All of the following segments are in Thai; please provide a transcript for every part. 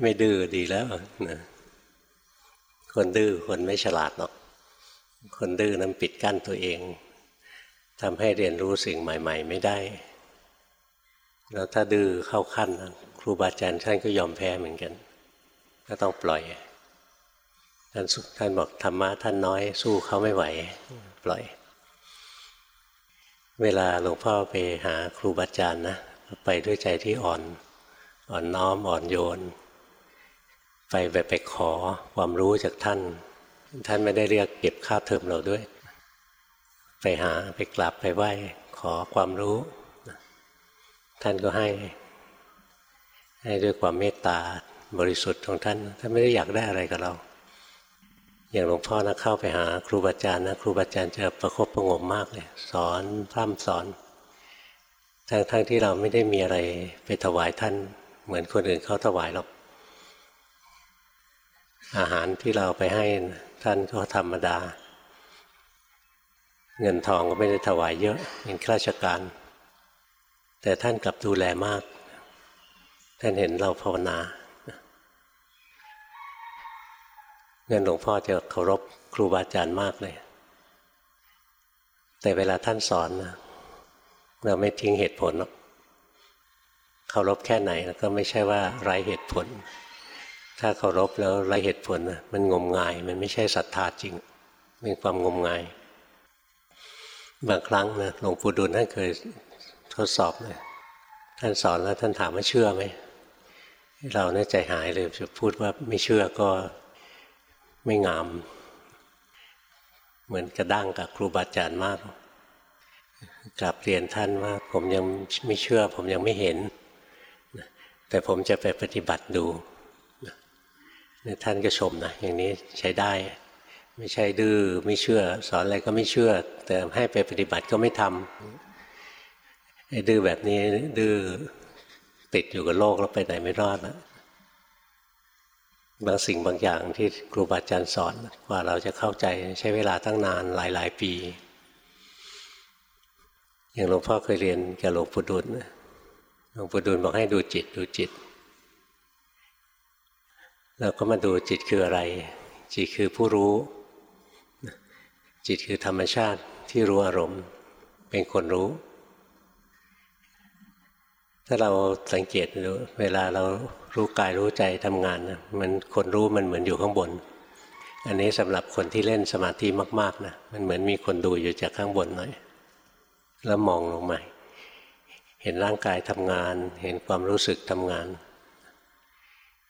ไม่ดื้อดีแล้วนะคนดื้อคนไม่ฉลาดหรอก คนดื้อนั้นปิดกั้นตัวเองทำให้เรียนรู้สิ่งใหม่ ๆ ไม่ได้ แล้วถ้าดื้อเข้าขั้นครูบาอาจารย์ท่านก็ยอมแพ้เหมือนกัน ก็ต้องปล่อยท่านท่านบอกธรรมะท่านน้อยสู้เขาไม่ไหว ปล่อย เวลาหลวงพ่อไปหาครูบาอาจารย์นะไปด้วยใจที่อ่อน อ่อนน้อมอ่อนโยน ไปแบบไปขอความรู้จากท่าน ท่านไม่ได้เรียกเก็บค่าเทอมเราด้วย ไปหาไปกราบไปไหว้ขอความรู้ ท่านก็ให้ ให้ด้วยความเมตตาบริสุทธิ์ของท่าน ท่านไม่ได้อยากได้อะไรกับเรา อย่างหลวงพ่อนะเข้าไปหาครูบาอาจารย์นะครูบาอาจารย์จะประคบประงมมากเลย สอนพร่ำสอนทั้งทั้งที่เราไม่ได้มีอะไรไปถวายท่าน เหมือนคนอื่นเขาถวายหรอก อาหารที่เราไปให้ท่านก็ธรรมดา เงินทองก็ไม่ได้ถวายเยอะเป็นข้าราชการ แต่ท่านกลับดูแลมาก ท่านเห็นเราภาวนาเงินหลวงพ่อจะเคารพครูบาอาจารย์มากเลย แต่เวลาท่านสอนนะเราไม่ทิ้งเหตุผลหรอกเคารพแค่ไหนก็ไม่ใช่ว่าไร้เหตุผล ถ้าเคารพแล้วไรเหตุผลมันงมงาย มันไม่ใช่ศรัทธาจริงเป็นความงมงาย บางครั้งนะหลวงปู่ดูลท่านเคยทดสอบเลยท่านสอนแล้วท่านถามว่าเชื่อไหมเราเนี่ยใจหายเลยจะพูดว่าไม่เชื่อก็ไม่งาม เหมือนกระด้างกับครูบาอาจารย์มากกลับเรียนท่านว่า ผมยังไม่เชื่อ ผมยังไม่เห็น แต่ผมจะไปปฏิบัติดู ท่านก็ชมนะอย่างนี้ใช้ได้ ไม่ใช่ดื้อไม่เชื่อ สอนอะไรก็ไม่เชื่อ แต่ให้ไปปฏิบัติก็ไม่ทำไอ้ดื้อแบบนี้ ดื้อติดอยู่กับโลกแล้วไปไหนไม่รอดแล้วบางสิ่งบางอย่างที่ครูบาอาจารย์สอนกว่าเราจะเข้าใจใช้เวลาตั้งนานหลาย ๆ ปี อย่างหลวงพ่อเคยเรียนกับหลวงปู่ดุลหลวงปู่ดุลบอกให้ดูจิตดูจิต เราก็มาดูจิตคืออะไร จิตคือผู้รู้ จิตคือธรรมชาติที่รู้อารมณ์ เป็นคนรู้ ถ้าเราสังเกตดูเวลาเรารู้กายรู้ใจทำงานนะมันคนรู้มันเหมือนอยู่ข้างบน อันนี้สำหรับคนที่เล่นสมาธิมากๆนะมันเหมือนมีคนดูอยู่จากข้างบนหน่อย แล้วมองลงมาเห็นร่างกายทำงาน เห็นความรู้สึกทำงาน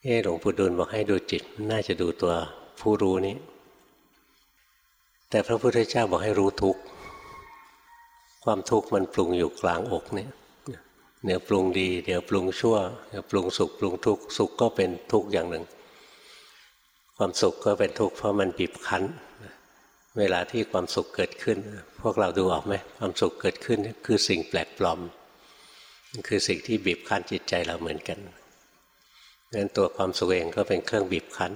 เออหลวงปู่ดูลบอกให้ดูจิตน่าจะดูตัวผู้รู้นี้ แต่พระพุทธเจ้าบอกให้รู้ทุกข์ความทุกข์มันปรุงอยู่กลางอกเนี่ยเดี๋ยวปรุงดี เดี๋ยวปรุงชั่วเดี๋ยวปรุงสุขปรุงทุกข์สุขก็เป็นทุกข์อย่างหนึ่ง ความสุขก็เป็นทุกข์เพราะมันบีบคั้น เวลาที่ความสุขเกิดขึ้น พวกเราดูออกไหมความสุขเกิดขึ้นคือสิ่งแปลกปลอม คือสิ่งที่บีบคั้นจิตใจเราเหมือนกัน นั้นตัวความสุขเองก็เป็นเครื่องบีบคั้น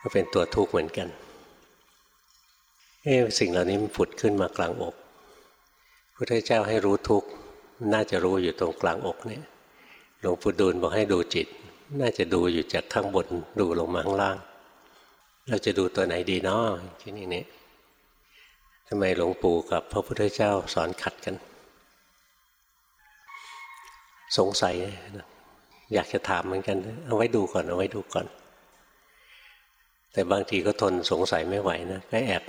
ก็เป็นตัวทุกข์เหมือนกันเอ๊สิ่งเหล่านี้มันผุดขึ้นมากลางอกพระเจ้าให้รู้ทุกข์น่าจะรู้อยู่ตรงกลางอกเนี่ยหลวงปู่ดูลบอกให้ดูจิต น่าจะดูอยู่จากข้างบนดูลงมาข้างล่าง เราจะดูตัวไหนดีเนาะที่นี่นี่ทำไมหลวงปู่กับพระพุทธเจ้าสอนขัดกัน สงสัย อยากจะถามเหมือนกัน เอาไว้ดูก่อนเอาไว้ดูก่อน แต่บางทีก็ทนสงสัยไม่ไหวนะก็แอบ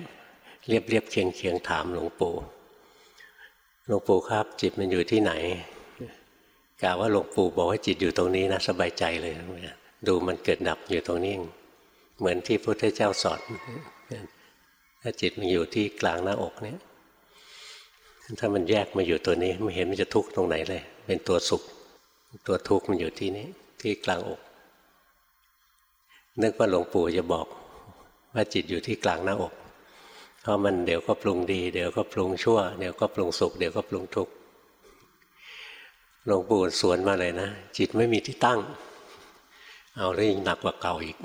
เรียบเรียบเคียงเคียงถามหลวงปู่หลวงปู่ครับ จิตมันอยู่ที่ไหนกล่าวว่าหลวงปู่บอกว่าจิตอยู่ตรงนี้นะสบายใจเลยดูมันเกิดดับอยู่ตรงนี้เหมือนที่พระพุทธเจ้าสอนถ้าจิตมันอยู่ที่กลางหน้าอกเนี่ยถ้ามันแยกมาอยู่ตัวนี้ไม่เห็นมันจะทุกข์ตรงไหนเลย เป็นตัวสุข ตัวทุกข์มันอยู่ที่นี้ที่กลางอก นึกว่าหลวงปู่จะบอก ว่าจิตอยู่ที่กลางหน้าอก เพราะมันเดี๋ยวก็ปรุงดี เดี๋ยวก็ปรุงชั่ว เดี๋ยวก็ปรุงสุขเดี๋ยวก็ปรุงทุกข์หลวงปู่สวนมาเลยนะ จิตไม่มีที่ตั้ง เอาเรื่องหนักกว่าเก่าอีก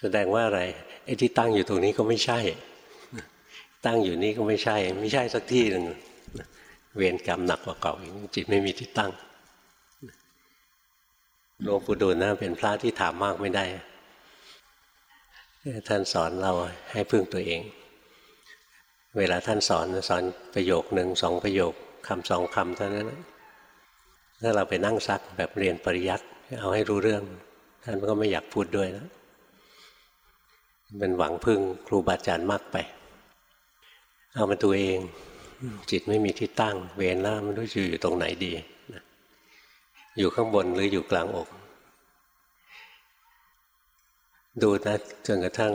แสดงว่าอะไรไอ้ที่ตั้งอยู่ตรงนี้ก็ไม่ใช่ ตั้งอยู่นี่ก็ไม่ใช่ ไม่ใช่สักที่หนึ่ง เวรกรรมหนักกว่าเก่าจิตไม่มีที่ตั้งหลวงปู่ดูลนะเป็นพระที่ถามมากไม่ได้ ท่านสอนเราให้พึ่งตัวเอง เวลาท่านสอนสอนประโยคหนึ่งสองประโยคคำสองคำเท่านั้นถ้าเราไปนั่งซักแบบเรียนปริยัติเอาให้รู้เรื่อง ท่านก็ไม่อยากพูดด้วยแล้วเป็นหวังพึ่งครูบาอาจารย์มากไป เอามาตัวเอง จิตไม่มีที่ตั้ง เวรแล้วไม่รู้จะอยู่ตรงไหนดีอยู่ข้างบนหรืออยู่กลางอก ดูนะจนกระทั่ง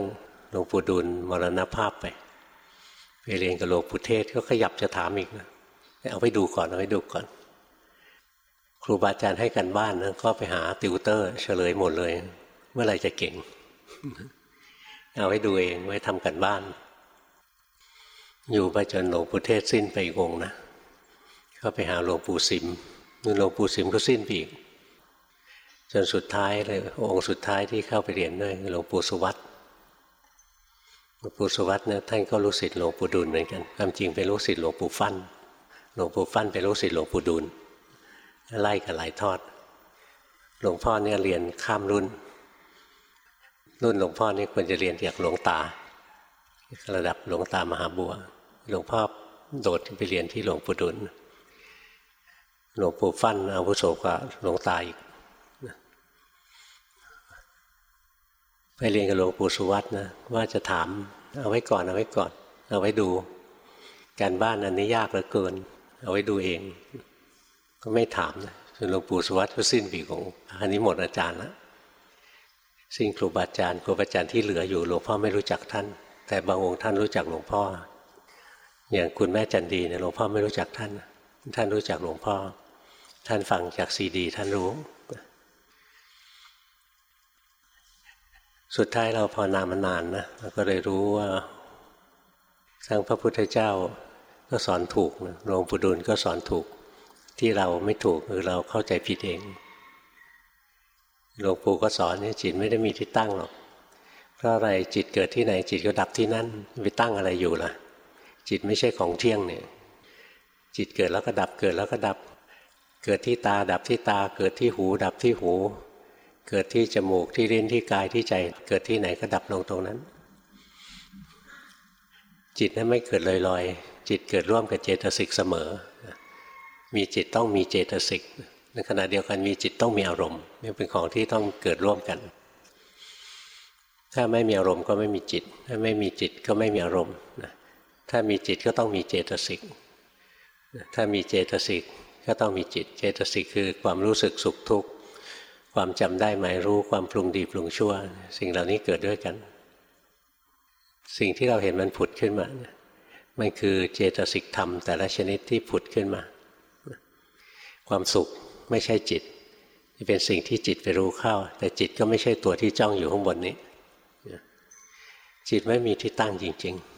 หลวงปู่ดูลมรณภาพไปไปเรียนกับหลวงปู่เทศก็ขยับจะถามอีกนะเอาไปดูก่อนเอาไปดูก่อน ครูบาอาจารย์ให้กันบ้านนะก็ไปหาติวเตอร์ เฉลยหมดเลย เมื่อไรจะเก่ง เอาไว้ดูเองไว้ทำกันบ้าน อยู่ไปจนหลวงปู่เทศสิ้นไปอีกองนะก็ไปหาหลวงปู่สิมนู่นหลวงปู่สิมก็สิ้นไปอีก จนสุดท้ายเลยองค์สุดท้ายที่เข้าไปเรียนด้วยหลวงปู่สุวัตหลวงปู่สุวัตเนี่ยท่านก็รู้สิทธิ์หลวงปู่ดุลเหมือนกันความจริงเป็นรู้สิทธิ์หลวงปู่ฟั่นหลวงปู่ฟั่นเป็นรู้สิทธิ์หลวงปู่ดุลไล่กันหลายทอด หลวงพ่อเนี่ยเรียนข้ามรุ่น รุ่นหลวงพ่อนี่ควรจะเรียนจากหลวงตา ระดับหลวงตามหาบัว หลวงพ่อโดดไปเรียนที่หลวงปู่ดุลหลวงปู่ฟั่นอาวุโสกว่าหลวงตาอีกไปเรียนกับหลวงปู่สุวัตนะว่าจะถามเอาไว้ก่อนเอาไว้ก่อน เอาไว้ดู การบ้านอันนี้ยากเหลือเกิน เอาไว้ดูเอง ก็ไม่ถามนะจนหลวงปู่สุวัตก็สิ้นปีของอันนี้หมดอาจารย์แล้วสิ้นครูบาอาจารย์ครูบาอาจารย์ที่เหลืออยู่หลวงพ่อไม่รู้จักท่าน แต่บางองค์ท่านรู้จักหลวงพ่อ อย่างคุณแม่จันดีเนี่ยหลวงพ่อไม่รู้จักท่าน ท่านรู้จักหลวงพ่อ ท่านฟังจากซีดี ท่านรู้ สุดท้ายเราพอนามานานนะเราก็เลยรู้ว่าทั้งพระพุทธเจ้าก็สอนถูกหลวงปู่ดูลก็สอนถูก ที่เราไม่ถูกคือเราเข้าใจผิดเองหลวงปู่ก็สอนนี่จิตไม่ได้มีที่ตั้งหรอกเพราะอะไรจิตเกิดที่ไหนจิตก็ดับที่นั่นไปตั้งอะไรอยู่ล่ะ จิตไม่ใช่ของเที่ยงเนี่ย จิตเกิดแล้วก็ดับเกิดแล้วก็ดับ เกิดที่ตาดับที่ตา เกิดที่หู ดับที่หู เกิดที่จมูกที่ลิ้นที่กายที่ใจ เกิดที่ไหนก็ดับลงตรงนั้น จิตนั้นไม่เกิดลอยๆจิตเกิดร่วมกับเจตสิกเสมอ มีจิตต้องมีเจตสิกในขณะเดียวกันมีจิตต้องมีอารมณ์นี่เป็นของที่ต้องเกิดร่วมกัน ถ้าไม่มีอารมณ์ก็ไม่มีจิต ถ้าไม่มีจิตก็ไม่มีอารมณ์ ถ้ามีจิตก็ต้องมีเจตสิก ถ้ามีเจตสิกก็ต้องมีจิต เจตสิกคือความรู้สึกสุขทุกข์ความจำได้หมายรู้ความปรุงดีปรุงชั่ว สิ่งเหล่านี้เกิดด้วยกัน สิ่งที่เราเห็นมันผุดขึ้นมา มันคือเจตสิกธรรม แต่ละชนิดที่ผุดขึ้นมา ความสุขไม่ใช่จิตเป็นสิ่งที่จิตไปรู้เข้า แต่จิตก็ไม่ใช่ตัวที่จ้องอยู่ข้างบนนี้ จิตไม่มีที่ตั้งจริง ๆ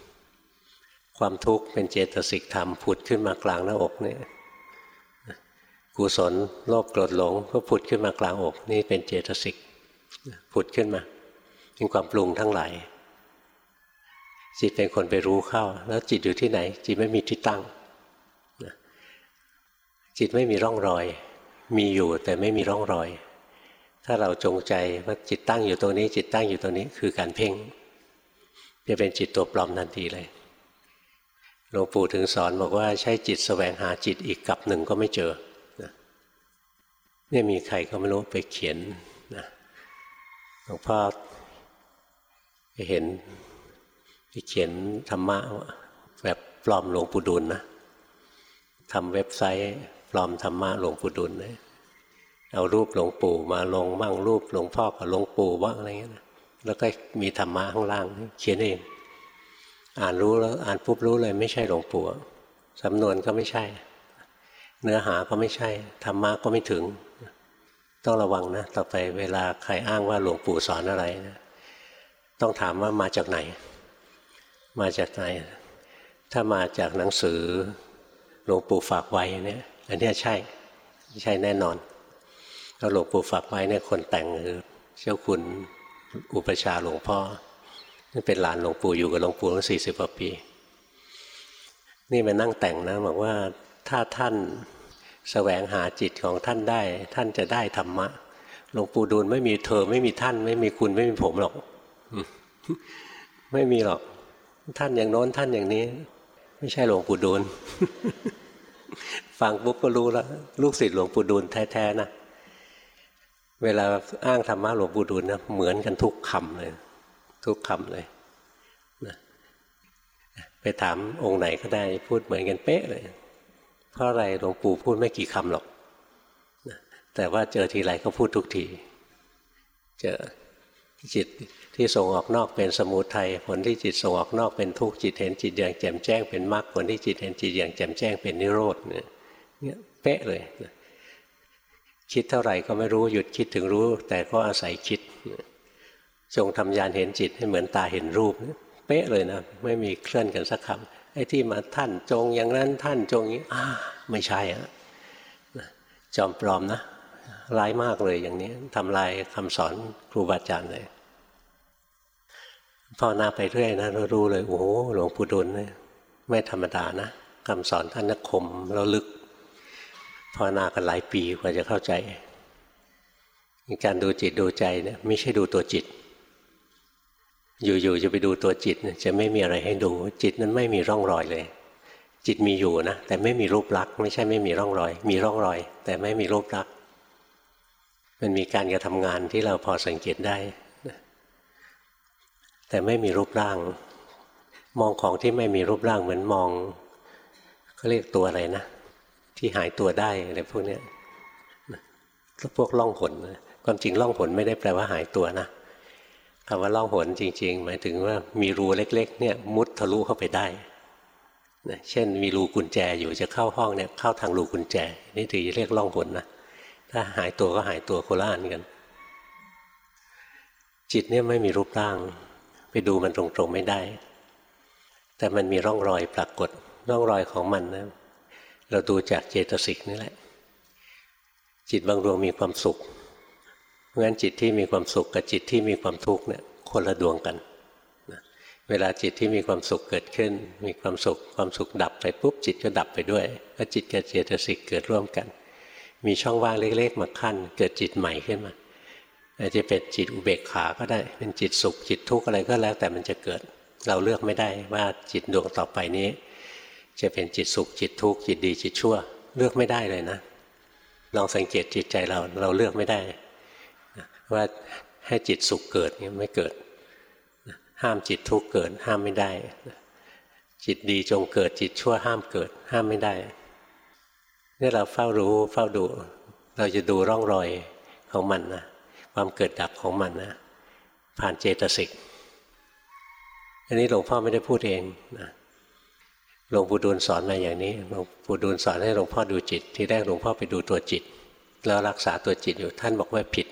ความทุกข์เป็นเจตสิกธรรมผุดขึ้นมากลางหน้าอกนี่กุศลโลภโกรธหลงก็ผุดขึ้นมากลางอก นี่เป็นเจตสิกผุดขึ้นมาเป็นความปรุงทั้งหลายจิตเป็นคนไปรู้เข้า แล้วจิตอยู่ที่ไหน จิตไม่มีที่ตั้ง จิตไม่มีร่องรอย มีอยู่แต่ไม่มีร่องรอย ถ้าเราจงใจว่าจิตตั้งอยู่ตรงนี้ จิตตั้งอยู่ตรงนี้คือการเพ่งจะเป็นจิตตัวปลอมทันทีเลย หลวงปู่ถึงสอนบอกว่าใช้จิตสแสวงหาจิตอีกกับหนึ่งก็ไม่เจอเนี่ยมีใครก็ไม่รู้ไปเขียนนะหลวงพ่อไปเห็นไปเขียนธรรมะแบบปลอมหลวงปู่ดุลนะทำเว็บไซต์ปลอมธรรมะหลวงปู่ดุลนะเอารูปหลวงปู่มาลงบ้างรูปหลวงพ่อกับหลวงปู่บ้างอะไรเงี้ยนะแล้วก็มีธรรมะข้างล่าง เขียนเอง อ่านรู้แล้วอ่านปุ๊บรู้เลยไม่ใช่หลวงปู่สำนวนก็ไม่ใช่ เนื้อหาก็ไม่ใช่ธรรมะก็ไม่ถึง ต้องระวังนะต่อไปเวลาใครอ้างว่าหลวงปู่สอนอะไรนะต้องถามว่ามาจากไหน มาจากไหน ถ้ามาจากหนังสือหลวงปู่ฝากไว้เนี่ยอันนี้ใช่ใช่แน่นอนแล้วหลวงปู่ฝากไว้เนี่ยคนแต่งคือเจ้าคุณอุปชาหลวงพ่อ เป็นหลานหลวงปู่อยู่กับหลวงปู่ตั้งสี่สิบกว่าปี นี่มานั่งแต่งนะบอกว่าถ้าท่านแสวงหาจิตของท่านได้ ท่านจะได้ธรรมะหลวงปู่ดูลไม่มีเธอ ไม่มีท่าน ไม่มีคุณไม่มีผมหรอกไม่มีหรอก ท่านอย่างโน้นท่านอย่างนี้ ไม่ใช่หลวงปู่ดูลฟังปุ๊บก็รู้แล้วลูกศิษย์หลวงปู่ดูลแท้ๆนะเวลาอ้างธรรมะหลวงปู่ดูลนะเหมือนกันทุกคำเลย ทุกคำเลยนะไปถามองค์ไหนก็ได้พูดเหมือนกันเป๊ะเลย เพราะอะไรหลวงปู่พูดไม่กี่คำหรอกนะแต่ว่าเจอทีไรก็พูดทุกที เจอจิตที่ส่งออกนอกเป็นสมุทัยผลที่จิตส่งออกนอกเป็นทุกข์จิตเห็นจิตอย่างแจ่มแจ้งเป็นมรรคผลที่จิตเห็นจิตอย่างแจ่มแจ้งเป็นนิโรธเนี่ยเป๊ะเลยนะคิดเท่าไหร่ก็ไม่รู้หยุดคิดถึงรู้ แต่ก็อาศัยคิด จงทำยานเห็นจิตให้เหมือนตาเห็นรูปเป๊ะเลยนะ ไม่มีเคลื่อนกันสักคำไอ้ที่มาท่านจงอย่างนั้นท่านจงนี้อ่าไม่ใช่อะจอมปลอมนะร้ายมากเลยอย่างนี้ทำลายคำสอนครูบาอาจารย์เลยพอหน้าไปเรื่อยนะเรารู้เลยโอ้โหหลวงปู่ดุลเนี่ยไม่ธรรมดานะคำสอนท่านนักคมแล้วลึกภาวนากันหลายปีกว่าจะเข้าใจ การดูจิตดูใจเนี่ยไม่ใช่ดูตัวจิต อยู่ๆจะไปดูตัวจิตจะไม่มีอะไรให้ดู จิตนั้นไม่มีร่องรอยเลย จิตมีอยู่นะแต่ไม่มีรูปลักษณ์ไม่ใช่ไม่มีร่องรอย มีร่องรอย แต่ไม่มีรูปลักษณ์มันมีการกระทำงานที่เราพอสังเกตได้แต่ไม่มีรูปร่าง มองของที่ไม่มีรูปร่างเหมือนมองเขาเรียกตัวอะไรนะ ที่หายตัวได้อะไรพวกนี้พวกล่องหนความจริงล่องหนไม่ได้แปลว่าหายตัวนะ คำว่าล่องหนจริง ๆ หมายถึงว่ามีรูเล็ก ๆ เนี่ยมุดทะลุเข้าไปได้เช่นมีรูกุญแจอยู่จะเข้าห้องเนี่ยเข้าทางรูกุญแจ นี่ถือเรียกล่องหนนะถ้าหายตัวก็หายตัวโคละอันกัน จิตเนี่ยไม่มีรูปร่าง ไปดูมันตรงๆไม่ได้ แต่มันมีร่องรอยปรากฏร่องรอยของมันนะเราดูจากเจตสิกนี่แหละ จิตบางดวงมีความสุข เพราะฉะนั้นจิตที่มีความสุขกับจิตที่มีความทุกข์เนี่ยคนละดวงกันเวลาจิตที่มีความสุขเกิดขึ้น มีความสุขความสุขดับไปปุ๊บจิตก็ดับไปด้วยก็จิตกับเจตสิกเกิดร่วมกัน มีช่องว่างเล็กๆมาขั้น เกิดจิตใหม่ขึ้นมาอาจจะเป็นจิตอุเบกขาก็ได้ เป็นจิตสุขจิตทุกข์อะไรก็แล้ว แต่มันจะเกิด เราเลือกไม่ได้ว่าจิตดวงต่อไปนี้ จะเป็นจิตสุขจิตทุกข์จิตดีจิตชั่ว เลือกไม่ได้เลยนะ ลองสังเกตจิตใจเราเราเลือกไม่ได้ ว่าให้จิตสุขเกิดเนี่ยไม่เกิด ห้ามจิตทุกข์เกิดห้ามไม่ได้ จิตดีจงเกิดจิตชั่วห้ามเกิด ห้ามไม่ได้นี่เราเฝ้ารู้เฝ้าดู เราจะดูร่องรอยของมันนะความเกิดดับของมันนะผ่านเจตสิกอันนี้หลวงพ่อไม่ได้พูดเองนะหลวงปู่ดูลสอนมาอย่างนี้หลวงปู่ดูลสอนให้หลวงพ่อดูจิต ที่แรกหลวงพ่อไปดูตัวจิต แล้วรักษาตัวจิตอยู่ท่านบอกว่าผิด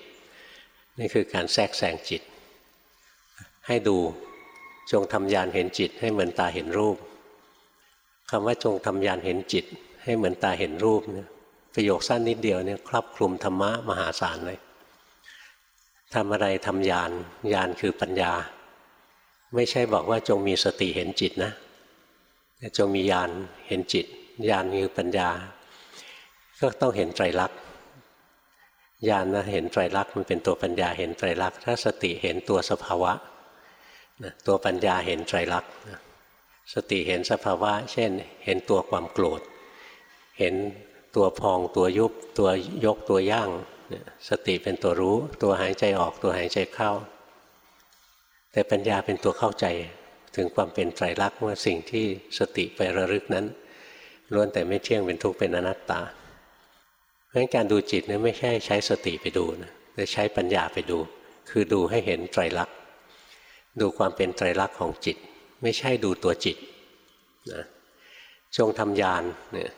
นี่คือการแทรกแซงจิต ให้ดูจงทำยานเห็นจิต ให้เหมือนตาเห็นรูปคำว่าจงทำยานเห็นจิต ให้เหมือนตาเห็นรูปเนี่ยประโยคสั้นนิดเดียวเนี่ยครอบคลุมธรรมะมหาศาลเลยทำอะไรทำยานยานคือปัญญา ไม่ใช่บอกว่าจงมีสติเห็นจิตนะจงมีญาณเห็นจิตญาณคือปัญญา ก็ต้องเห็นไตรลักษณ์ ญาณนะเห็นไตรลักษณ์มันเป็นตัวปัญญาเห็นไตรลักษณ์ถ้าสติเห็นตัวสภาวะนะตัวปัญญาเห็นไตรลักษณ์สติเห็นสภาวะ เช่น เห็นตัวความโกรธ เห็นตัวพองตัวยุบ ตัวยกตัวย่างสติเป็นตัวรู้ ตัวหายใจออกตัวหายใจเข้า แต่ปัญญาเป็นตัวเข้าใจถึงความเป็นไตรลักษณ์ว่าสิ่งที่สติไประลึกนั้นล้วนแต่ไม่เที่ยงเป็นทุกข์เป็นอนัตตา เพราะฉะนั้นการดูจิตเนี่ยไม่ใช่ใช้สติไปดูนะแต่ใช้ปัญญาไปดู คือดูให้เห็นไตรลักษณ์ดูความเป็นไตรลักษณ์ของจิต ไม่ใช่ดูตัวจิตนะจงทำยานเนี่ย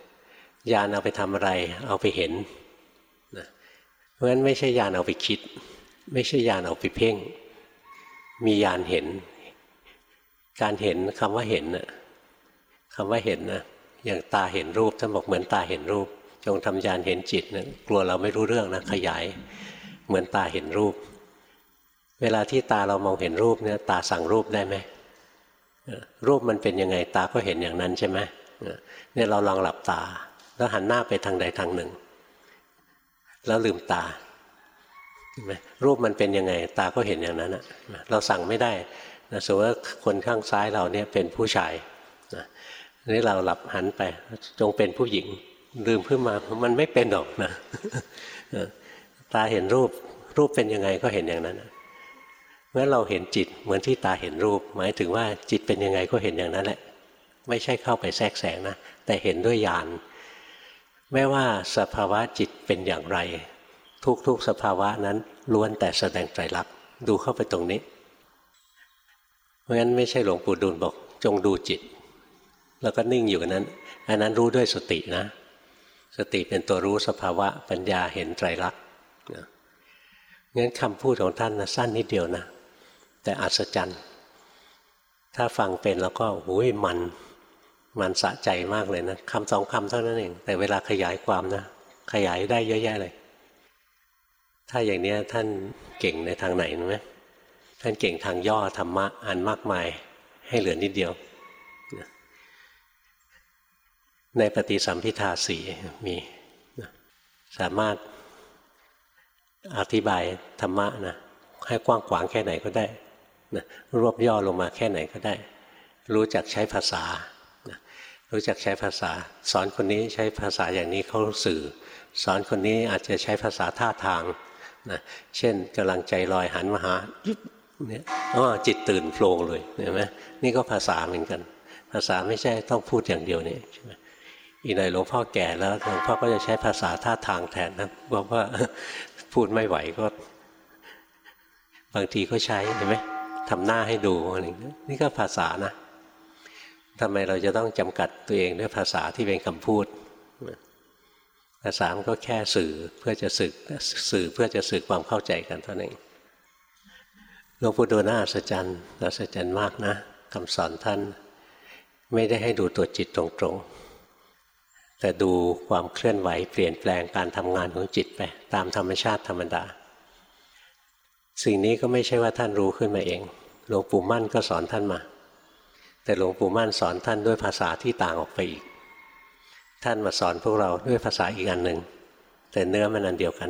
ยานเอาไปทำอะไร เอาไปเห็นนะเพราะฉะนั้นไม่ใช่ยานเอาไปคิด ไม่ใช่ยานเอาไปเพ่ง มียานเห็น การเห็นคำว่าเห็นนะคำว่าเห็นนะอย่างตาเห็นรูปท่านบอกเหมือนตาเห็นรูป จงทำยานเห็นจิตนะกลัวเราไม่รู้เรื่องนะขยาย เหมือนตาเห็นรูป เวลาที่ตาเรามองเห็นรูปเนี่ยตาสั่งรูปได้ไหมรูปมันเป็นยังไงตาก็เห็นอย่างนั้นใช่ไหมเนี่ยเราลองหลับตา แล้วหันหน้าไปทางใดทางหนึ่ง แล้วลืมตารูปมันเป็นยังไง ตาก็เห็นอย่างนั้นนะเราสั่งไม่ได้นะสมมติว่าคนข้างซ้ายเราเนี่ยเป็นผู้ชายนะนี่เราหลับหันไปจงเป็นผู้หญิง ลืมขึ้นมามันไม่เป็นหรอกนะตาเห็นรูปรูปเป็นยังไงก็เห็นอย่างนั้นเมื่อเราเห็นจิตเหมือนที่ตาเห็นรูป หมายถึงว่าจิตเป็นยังไงก็เห็นอย่างนั้นแหละ ไม่ใช่เข้าไปแทรกแซงนะแต่เห็นด้วยญาณไม่ว่าสภาวะจิตเป็นอย่างไร ทุกๆสภาวะนั้นล้วนแต่แสดงใจรักดูเข้าไปตรงนี้ เพราะงั้นไม่ใช่หลวงปู่ดูลบอก จงดูจิต แล้วก็นิ่งอยู่นั้น อันนั้นรู้ด้วยสตินะ สติเป็นตัวรู้สภาวะปัญญาเห็นไตรลักษณ์งั้นคำพูดของท่านนะสั้นนิดเดียวนะ แต่อัศจรรย์ ถ้าฟังเป็นแล้วก็หูยมัน มันสะใจมากเลยนะคำสองคำเท่านั้นเอง แต่เวลาขยายความนะ ขยายได้เยอะแยะเลย ถ้าอย่างนี้ท่านเก่งในทางไหนรู้ไหมท่านเก่งทางย่อธรรมะอันมากมายให้เหลือนิดเดียว ในปฏิสัมพิทาสีมีสามารถอธิบายธรรมะนะให้กว้างขวางแค่ไหนก็ได้นะรวบย่อลงมาแค่ไหนก็ได้ รู้จักใช้ภาษานะรู้จักใช้ภาษา สอนคนนี้ใช้ภาษาอย่างนี้เขาสื่อ สอนคนนี้อาจจะใช้ภาษาท่าทางนะเช่นกำลังใจลอยหันมาหายุบเนี่ยอ๋อจิตตื่นโฟลงเลยเห็นไหมนี่ก็ภาษาเหมือนกัน ภาษาไม่ใช่ต้องพูดอย่างเดียวนี่ใช่ไหม อีกหน่อยหลวงพ่อแก่แล้วหลวงพ่อก็จะใช้ภาษาท่าทางแทนนะบอกว่าพูดไม่ไหวก็ บางทีก็ใช้เห็นไหมทำหน้าให้ดูอะไรนี่ก็ภาษานะทำไมเราจะต้องจำกัดตัวเองด้วยภาษาที่เป็นคำพูด ภาษามันก็แค่สื่อเพื่อจะสื่อสื่อเพื่อจะสื่อความเข้าใจกันเท่านั้นหลวงปู่ดูน่าอัศจรรย์อัศจรรย์มากนะคำสอนท่าน ไม่ได้ให้ดูตัวจิตตรงๆ แต่ดูความเคลื่อนไหวเปลี่ยนแปลงการทำงานของจิตไปตามธรรมชาติธรรมดา สิ่งนี้ก็ไม่ใช่ว่าท่านรู้ขึ้นมาเอง หลวงปู่มั่นก็สอนท่านมา แต่หลวงปู่มั่นสอนท่านด้วยภาษาที่ต่างออกไปอีก ท่านมาสอนพวกเราด้วยภาษาอีกอันหนึ่ง แต่เนื้อมันอันเดียวกัน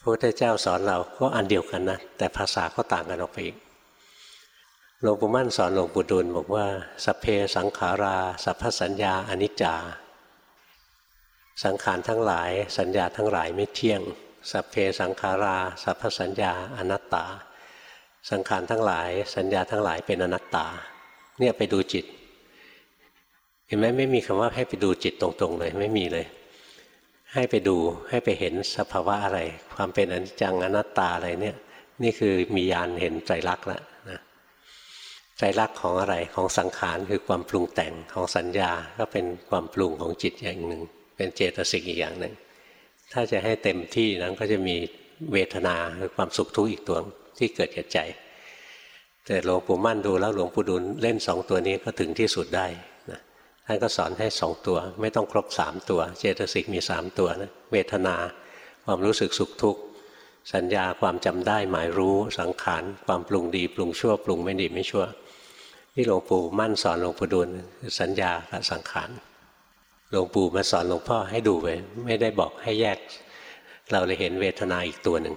พระพุทธเจ้าสอนเราก็อันเดียวกันนะแต่ภาษาก็ต่างกันออกไปอีกหลวงปู่มั่นสอนหลวงปู่ดูลบอกว่าสเพสังขารา สัพพสัญญาอนิจจา สังขารทั้งหลาย สัญญาทั้งหลายไม่เที่ยง สัพเพสังขาราสัพพสัญญาอนัตตา สังขารทั้งหลาย สัญญาทั้งหลายเป็นอนัตตา เนี่ยไปดูจิต เห็นไหมไม่มีคำว่าให้ไปดูจิตตรงๆเลยไม่มีเลย ให้ไปดูให้ไปเห็นสภาวะอะไร ความเป็นอนิจจังอนัตตาอะไรเนี่ยนี่คือมียานเห็นใจรักแล้วนะใจรักของอะไรของสังขารคือความปรุงแต่งของสัญญาก็เป็นความปรุงของจิตอย่างหนึ่ง เป็นเจตสิกอีกอย่างหนึ่ง ถ้าจะให้เต็มที่นั้นก็จะมีเวทนาคือความสุขทุกข์อีกตัวที่เกิดกับใจ แต่หลวงปู่มั่นดูแล้วหลวงปู่ดูลเล่นสองตัวนี้ก็ถึงที่สุดได้นะท่านก็สอนให้สองตัว ไม่ต้องครบสามตัว เจตสิกมีสามตัวนะเวทนาความรู้สึกสุขทุกข์สัญญาความจำได้หมายรู้สังขารความปรุงดี ปรุงชั่วปรุงไม่ดีไม่ชั่วที่หลวงปู่มั่นสอนหลวงปู่ดูลสัญญากับสังขาร หลวงปู่มาสอนหลวงพ่อให้ดูไปไม่ได้บอกให้แยก เราเลยเห็นเวทนาอีกตัวหนึ่ง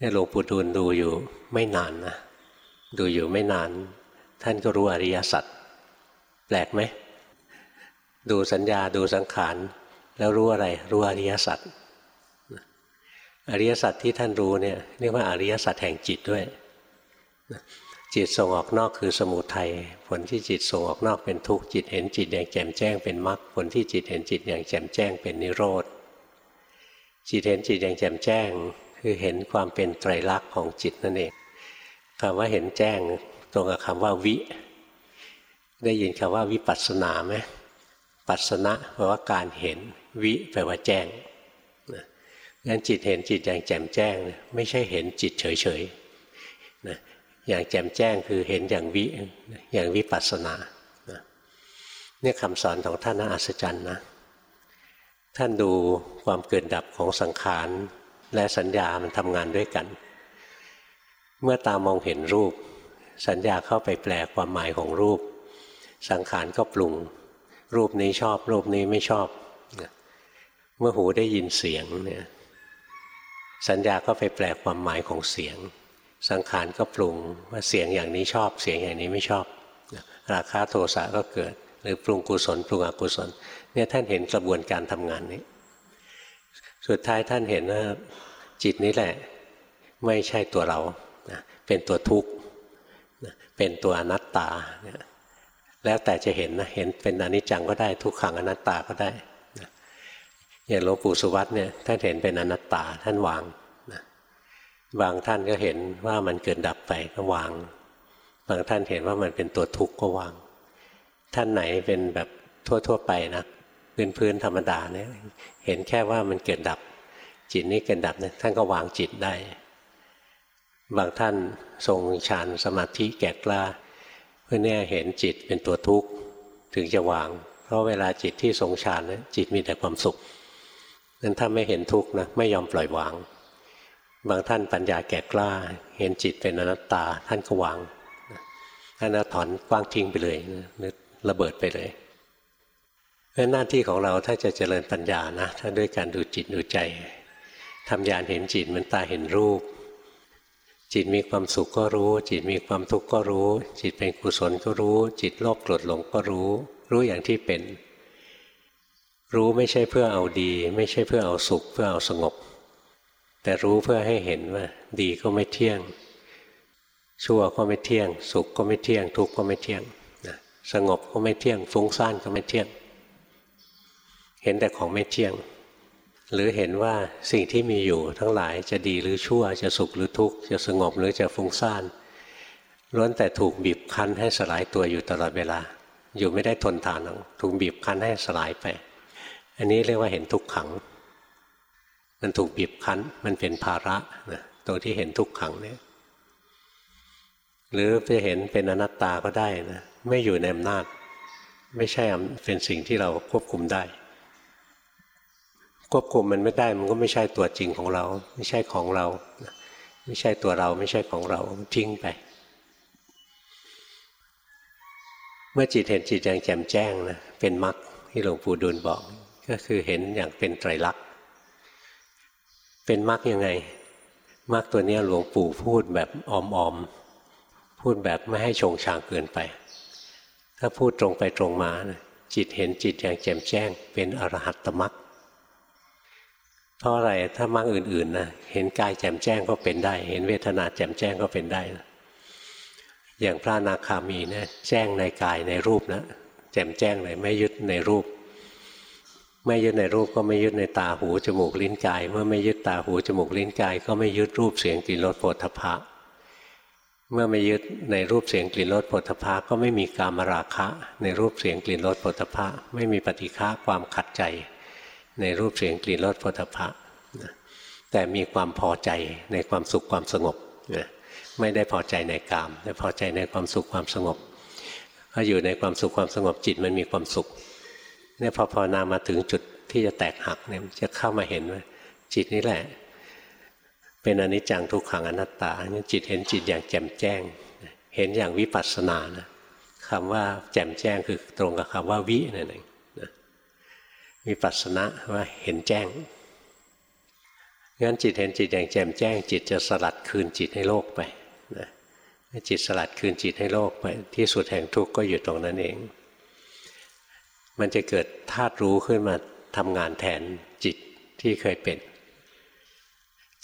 นี่หลวงปู่ดูลดูอยู่ไม่นานนะดูอยู่ไม่นาน ท่านก็รู้อริยสัจแปลกไหมดูสัญญาดูสังขารแล้วรู้อะไร รู้อริยสัจอริยสัจที่ท่านรู้เนี่ยเรียกว่าอริยสัจแห่งจิตด้วย จิตส่งออกนอกคือสมุทัยผลที่จิตส่งออกนอกเป็นทุกข์จิตเห็นจิตอย่างแจ่มแจ้งเป็นมรรคผลที่จิตเห็นจิตอย่างแจ่มแจ้งเป็นนิโรธจิตเห็นจิตอย่างแจ่มแจ้ง คือเห็นความเป็นไตรลักษณ์ของจิตนั่นเองคำว่าเห็นแจ้งตรงกับคำว่าวิ ได้ยินคำว่าวิปัสสนาไหมปัสสนะแปลว่าการเห็นวิแปลว่าแจ้งงั้นจิตเห็นจิตอย่างแจ่มแจ้ง ไม่ใช่เห็นจิตเฉยๆนะ อย่างแจ่มแจ้งคือเห็นอย่างวิอย่างวิปัสสนาเนี่ยคำสอนของท่านน่าอัศจรรย์นะ ท่านดูความเกิดดับของสังขารและสัญญามันทำงานด้วยกัน เมื่อตามองเห็นรูป สัญญาเข้าไปแปลความหมายของรูป สังขารก็ปรุง รูปนี้ชอบ รูปนี้ไม่ชอบ เมื่อหูได้ยินเสียงเนี่ยสัญญาก็ไปแปลความหมายของเสียง สังขารก็ปรุงว่าเสียงอย่างนี้ชอบ เสียงอย่างนี้ไม่ชอบ ราคาโทสะก็เกิด หรือปรุงกุศล ปรุงอกุศลเนี่ยท่านเห็นกระบวนการทำงานนี้ สุดท้ายท่านเห็นว่าจิตนี้แหละ ไม่ใช่ตัวเราเป็นตัวทุกข์เป็นตัวอนัตตาแล้วแต่จะเห็นนะเห็นเป็นอนิจจังก็ได้ทุกขังอนัตตาก็ได้อย่างหลวงปู่สุวัตเนี่ยท่านเห็นเป็นอนัตตาท่านวาง บางท่านก็เห็นว่ามันเกิดดับไปก็วาง บางท่านเห็นว่ามันเป็นตัวทุกข์ก็วาง ท่านไหนเป็นแบบทั่ว ๆ ไปนะพื้นพื้นธรรมดาเนี่ยเห็นแค่ว่ามันเกิดดับ จิตนี้เกิดดับเนี่ยท่านก็วางจิตได้ บางท่านทรงฌานสมาธิแก่กล้าเพื่อเนี่ยเห็นจิตเป็นตัวทุกข์ถึงจะวาง เพราะเวลาจิตที่ทรงฌานเนี่ยจิตมีแต่ความสุขนั้นถ้าไม่เห็นทุกข์นะไม่ยอมปล่อยวาง บางท่านปัญญาแก่กล้า เห็นจิตเป็นอนัตตาท่านก็วางท่านถอนกว้างทิ้งไปเลยนึกระเบิดไปเลยเพราะหน้าที่ของเราถ้าจะเจริญปัญญานะถ้าด้วยการดูจิตดูใจทำยานเห็นจิตเหมือนตาเห็นรูป จิตมีความสุขก็รู้ จิตมีความทุกข์ก็รู้ จิตเป็นกุศลก็รู้ จิตโลภโกรธหลงก็รู้ รู้อย่างที่เป็น รู้ไม่ใช่เพื่อเอาดี ไม่ใช่เพื่อเอาสุข เพื่อเอาสงบ แต่รู้เพื่อให้เห็นว่า ดีก็ไม่เที่ยง ชั่วก็ไม่เที่ยง สุขก็ไม่เที่ยง ทุกข์ก็ไม่เที่ยงสงบก็ไม่เที่ยง ฟุ้งซ่านก็ไม่เที่ยง เห็นแต่ของไม่เที่ยง หรือเห็นว่าสิ่งที่มีอยู่ทั้งหลายจะดีหรือชั่วจะสุขหรือทุกข์จะสงบหรือจะฟุ้งซ่านล้วนแต่ถูกบีบคั้นให้สลายตัวอยู่ตลอดเวลา อยู่ไม่ได้ทนทานถูกบีบคั้นให้สลายไป อันนี้เรียกว่าเห็นทุกขัง มันถูกบีบคั้น มันเป็นภาระนะตรงที่เห็นทุกขังเนี่ย หรือจะเห็นเป็นอนัตตาก็ได้นะไม่อยู่ในอำนาจ ไม่ใช่เป็นสิ่งที่เราควบคุมได้ ควบคุมมันไม่ได้มันก็ไม่ใช่ตัวจริงของเรา ไม่ใช่ของเรา ไม่ใช่ตัวเราไม่ใช่ของเราทิ้งไป เมื่อจิตเห็นจิตอย่างแจ่มแจ้งนะเป็นมรรคที่หลวงปู่ดูลบอก ก็คือเห็นอย่างเป็นไตรลักษณ์ เป็นมรรคยังไงมรรคตัวนี้หลวงปู่พูดแบบอมๆ พูดแบบไม่ให้ชงชางเกินไป ถ้าพูดตรงไปตรงมานะจิตเห็นจิตอย่างแจ่มแจ้ง เป็นอรหัตตมรรคเพราะอะไรถ้ามรรคอื่นๆนะเห็นกายแจ่มแจ้งก็เป็นได้ เห็นเวทนาแจ่มแจ้งก็เป็นได้นะอย่างพระนาคามีนะแจ้งในกายในรูปนะแจ่มแจ้งเลยไม่ยึดในรูป ไม่ยึดในรูปก็ไม่ยึดในตาหูจมูกลิ้นกาย เมื่อไม่ยึดตาหูจมูกลิ้นกาย ก็ไม่ยึดรูปเสียงกลิ่นรสโผฏฐพะ เมื่อไม่ยึดในรูปเสียงกลิ่นรสโผฏฐพะก็ไม่มีกามราคะ ในรูปเสียงกลิ่นรสโผฏฐพะ ไม่มีปฏิฆะความขัดใจ ในรูปเสียงกลิ่นรสโผฏฐพะแต่มีความพอใจในความสุขความสงบไม่ได้พอใจในกามแต่พอใจในความสุขความสงบพออยู่ในความสุขความสงบจิตมันมีความสุข เนี่ยพอภาวนามาถึงจุดที่จะแตกหักเนี่ยจะเข้ามาเห็นว่าจิตนี่แหละ เป็นอนิจจังทุกขังอนัตตาเนี่ยจิตเห็นจิตอย่างแจ่มแจ้ง เห็นอย่างวิปัสสนานะคำว่าแจ่มแจ้งคือตรงกับคำว่าวินั่นเองวิปัสสนาว่าเห็นแจ้งงั้นจิตเห็นจิตอย่างแจ่มแจ้ง จิตจะสลัดคืนจิตให้โลกไปนะจิตสลัดคืนจิตให้โลกไป ที่สุดแห่งทุกข์ก็อยู่ตรงนั้นเอง มันจะเกิดธาตุรู้ขึ้นมาทำงานแทนจิตที่เคยเป็น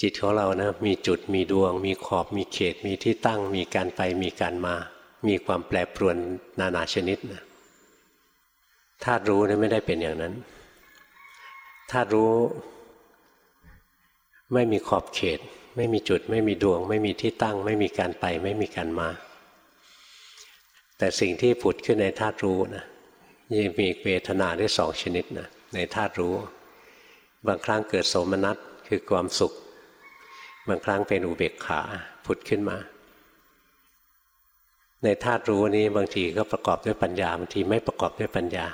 จิตของเรานะมีจุดมีดวง มีขอบมีเขตมีที่ตั้ง มีการไปมีการมา มีความแปรปรวนนานาชนิดนะธาตุรู้นี่ไม่ได้เป็นอย่างนั้นธาตุรู้ ไม่มีขอบเขต ไม่มีจุด ไม่มีดวง ไม่มีที่ตั้ง ไม่มีการไป ไม่มีการมา แต่สิ่งที่ผุดขึ้นในธาตุรู้นะ ยังมีเวทนาได้สองชนิดนะในธาตุรู้ บางครั้งเกิดโสมนัสคือความสุข บางครั้งเป็นอุเบกขาผุดขึ้นมา ในธาตุรู้นี้บางทีก็ประกอบด้วยปัญญาบางทีไม่ประกอบด้วยปัญญา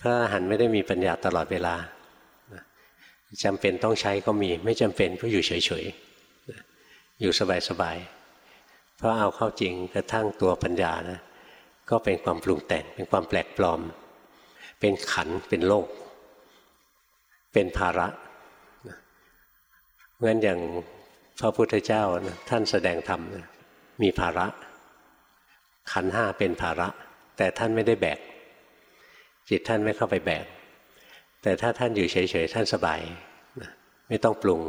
พระอรหันต์ไม่ได้มีปัญญาตลอดเวลาจำเป็นต้องใช้ก็มี ไม่จำเป็นก็อยู่เฉยๆอยู่สบายๆเพราะเอาเข้าจริงกระทั่งตัวปัญญานะ ก็เป็นความปรุงแต่งเป็นความแปลกปลอม เป็นขันเป็นโลก เป็นภาระงั้นอย่างพระพุทธเจ้าท่านแสดงธรรมมีภาระ ขันห้าเป็นภาระ แต่ท่านไม่ได้แบก จิตท่านไม่เข้าไปแบก แต่ถ้าท่านอยู่เฉยๆท่านสบายไม่ต้องปรุง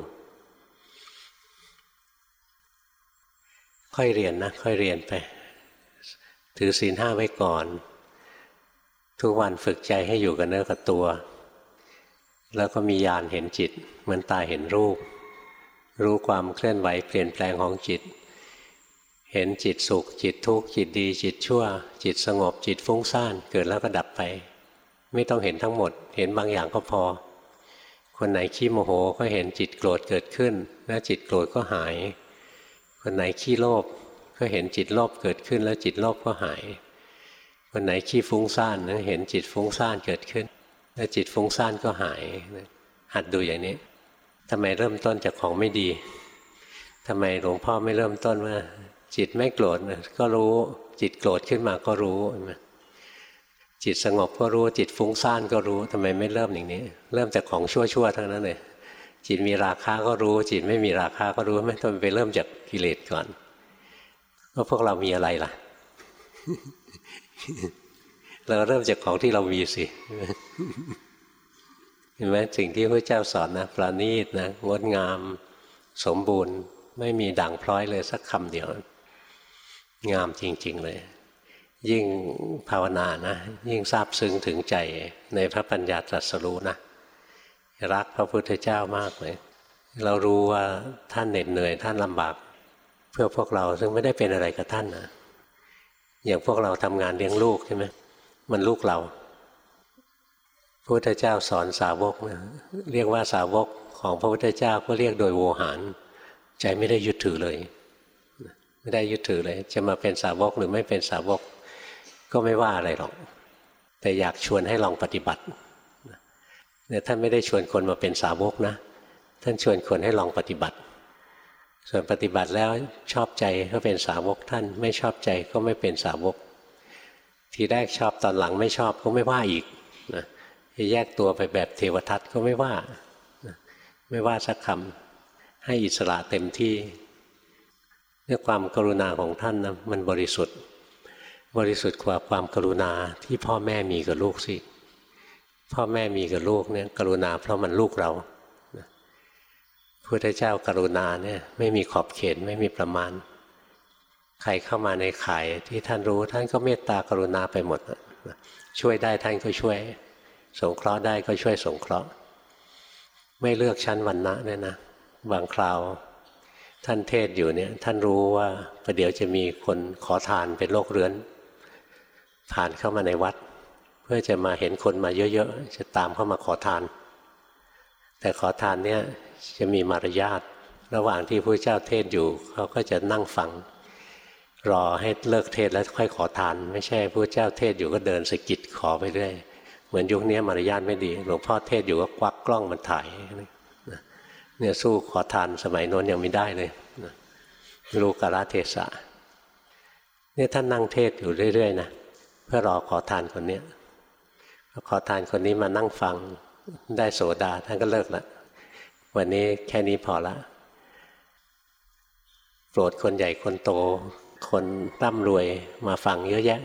ค่อยเรียนนะ ค่อยเรียนไป ถือศีลห้าไว้ก่อน ทุกวันฝึกใจให้อยู่กับเนื้อกับตัว แล้วก็มีญาณเห็นจิต เหมือนตาเห็นรูป รู้ความเคลื่อนไหวเปลี่ยนแปลงของจิต เห็นจิตสุข จิตทุกข์จิตดี จิตชั่ว จิตสงบจิตฟุ้งซ่านเกิดแล้วก็ดับไป ไม่ต้องเห็นทั้งหมด เห็นบางอย่างก็พอ คนไหนขี้โมโหก็เห็นจิตโกรธเกิดขึ้น แล้วจิตโกรธก็หาย คนไหนขี้โลภ ก็เห็นจิตโลภเกิดขึ้นแล้วจิตโลภก็หายคนไหนขี้ฟุ้งซ่านเห็นจิตฟุ้งซ่านเกิดขึ้น แล้วจิตฟุ้งซ่านก็หายหัดดูอย่างนี้ทำไมเริ่มต้นจากของไม่ดีทำไมหลวงพ่อไม่เริ่มต้นว่า จิตไม่โกรธก็รู้ จิตโกรธขึ้นมาก็รู้จิตสงบก็รู้จิตฟุ้งซ่านก็รู้ทำไมไม่เริ่มอย่างนี้ เริ่มจากของชั่วๆทั้งนั้นเลยจิตมีราคาก็รู้ จิตไม่มีราคาก็รู้ไม่ต้องไปเริ่มจากกิเลสก่อน ก็พวกเรามีอะไรล่ะ เราเริ่มจากของที่เรามีสิเห็นไหมสิ่งที่พระเจ้าสอนนะประณีตนะงดงาม สมบูรณ์ ไม่มีด่างพร้อยเลยสักคำเดียว งามจริง ๆ เลย ยิ่งภาวนานะ ยิ่งซาบซึ้งถึงใจในพระปัญญาตรัสรู้นะรักพระพุทธเจ้ามากเลย เรารู้ว่าท่านเหน็ดเหนื่อย ท่านลำบาก เพื่อพวกเราซึ่งไม่ได้เป็นอะไรกับท่านนะอย่างพวกเราทำงานเลี้ยงลูกใช่ไหมมันลูกเราพระพุทธเจ้าสอนสาวกนะเรียกว่าสาวกของพระพุทธเจ้าก็เรียกโดยโวหาร ใจไม่ได้ยึดถือเลย ไม่ได้ยึดถือเลย จะมาเป็นสาวกหรือไม่เป็นสาวก ก็ไม่ว่าอะไรหรอก แต่อยากชวนให้ลองปฏิบัติเนี่ยท่านไม่ได้ชวนคนมาเป็นสาวกนะ ท่านชวนคนให้ลองปฏิบัติ ส่วนปฏิบัติแล้วชอบใจก็เป็นสาวกท่าน ไม่ชอบใจก็ไม่เป็นสาวก ทีแรกชอบตอนหลังไม่ชอบก็ไม่ว่าอีกนะแยกตัวไปแบบเทวทัตก็ไม่ว่าไม่ว่าสักคำให้อิสระเต็มที่เรื่อความกรุณาของท่านนะมันบริสุทธิ์ บริสุทธิ์กว่าความกรุณาที่พ่อแม่มีกับลูกสิพ่อแม่มีกับลูกเนี่ยกรุณาเพราะมันลูกเรา พุทธเจ้ากรุณาเนี่ยไม่มีขอบเขตไม่มีประมาณ ใครเข้ามาในข่ายที่ท่านรู้ท่านก็เมตตากรุณาไปหมด ช่วยได้ท่านก็ช่วย สงเคราะห์ได้ก็ช่วยสงเคราะห์ ไม่เลือกชั้นวันนะเนี่ยนะบางคราวท่านเทศอยู่เนี่ยท่านรู้ว่าประเดี๋ยวจะมีคนขอทานเป็นโรคเรื้อน ผ่านเข้ามาในวัด เพื่อจะมาเห็นคนมาเยอะๆจะตามเข้ามาขอทาน แต่ขอทานเนี่ย จะมีมารยาทระหว่างที่พระเจ้าเทศอยู่เขาก็จะนั่งฟัง รอให้เลิกเทศแล้วค่อยขอทาน ไม่ใช่พระเจ้าเทศอยู่ก็เดินสกิดขอไปเรื่อยเหมือนยุคนี้มารยาทไม่ดี หลวงพ่อเทศอยู่ก็ควักกล้องมันถ่ายเนี่ยสู้ขอทานสมัยโน้นยังไม่ได้เลยรู้กาลเทศะเนี่ยท่านนั่งเทศอยู่เรื่อยๆนะเพื่อรอขอทานคนนี้ขอทานคนนี้มานั่งฟังได้โสดาท่านก็เลิกละ วันนี้แค่นี้พอละโปรดคนใหญ่คนโต คนร่ำรวยมาฟังเยอะแยะ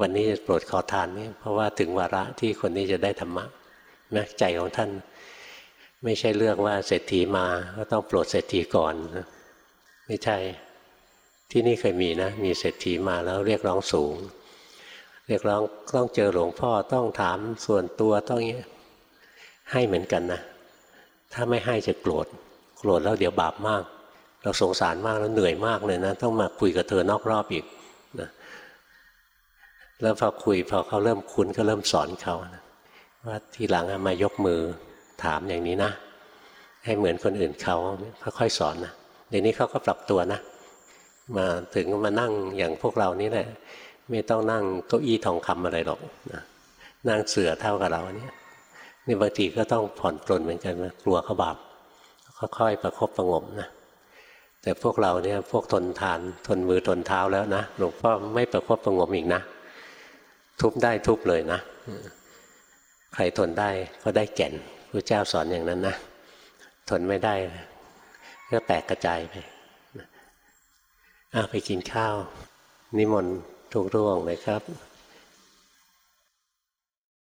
วันนี้จะโปรดขอทานนี่เพราะว่าถึงวาระที่คนนี้จะได้ธรรมะนะใจของท่าน ไม่ใช่เลือกว่าเศรษฐีมาก็ต้องโปรดเศรษฐีก่อนไม่ใช่ที่นี่เคยมีนะ มีเศรษฐีมาแล้วเรียกร้องสูง เรียกร้องต้องเจอหลวงพ่อต้องถามส่วนตัวต้องเงี้ยให้เหมือนกันนะ ถ้าไม่ให้จะโกรธ โกรธแล้วเดี๋ยวบาปมาก เราสงสารมากแล้วเหนื่อยมากเลยนะ ต้องมาคุยกับเธอนอกรอบอีกนะแล้วพอคุยพอเขาเริ่มคุ้นก็เริ่มสอนเขานะว่าทีหลังมายกมือถามอย่างนี้นะ ให้เหมือนคนอื่นเขาค่อยๆสอนนะเดี๋ยวนี้เขาก็ปรับตัวนะ มาถึงมานั่งอย่างพวกเรานี่แหละ ไม่ต้องนั่งเก้าอี้ทองคำอะไรหรอกนะนั่งเสือเท่ากับเราเนี่ย นี่บางทีก็ต้องผ่อนปลนเหมือนกันนะกลัวเขาบาปค่อยๆประคบประงมนะแต่พวกเราเนี่ยพวกทนทานทนมือทนเท้าแล้วนะหลวงพ่อไม่ประคบประงมอีกนะ ทุบได้ทุบเลยนะ ใครทนได้ก็ได้แก่นพระเจ้าสอนอย่างนั้นนะทนไม่ได้ก็แตกกระจายไปอะไปกินข้าว นิมนต์ทุกร่วงเลยครับ